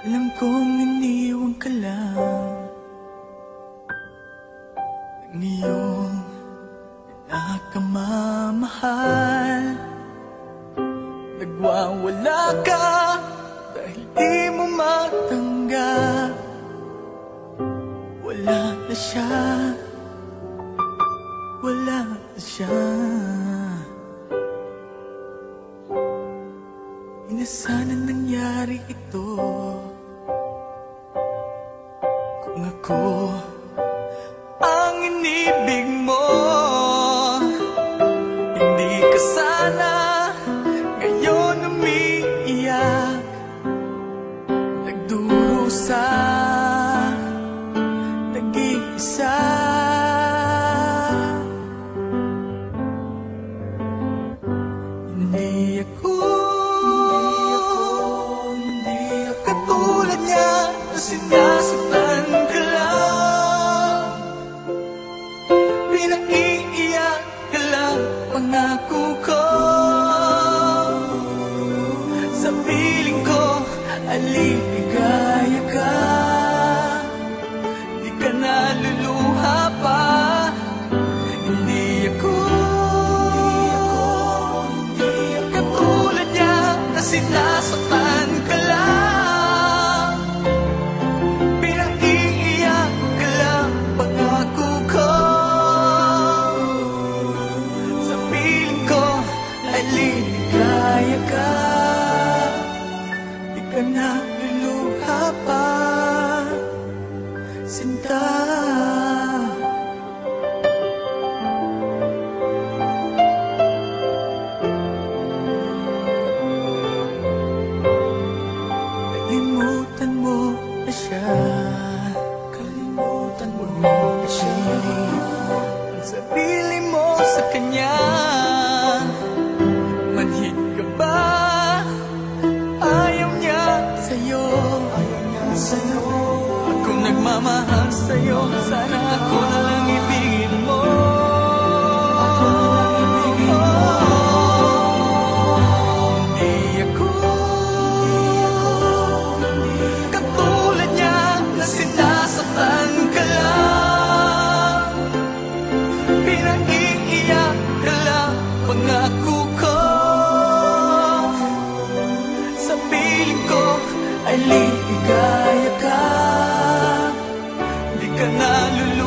Alam kong iniwan ka lang. Ang iyong nakamamahal Nagwawala ka dahil di mo matanggap. Wala na siya. Wala na siya. Inasanan nangyari ito. Kung ako ang inibig mo. Hindi ka sana ngayon umiiyak. Nagdurusa Nag-iisa Pinaiiyak ka lang Pangako ko. Sa piling ko Aliligaya ka Ay liligaya ka Di ka na luluha pa. Sinta. Kalimutan mo na siya. Kalimutan mo na siya. Ang sarili mo sa kanya Sa'yo. Ako nagmamahal sa'yo Sana ako na lang hallelujah.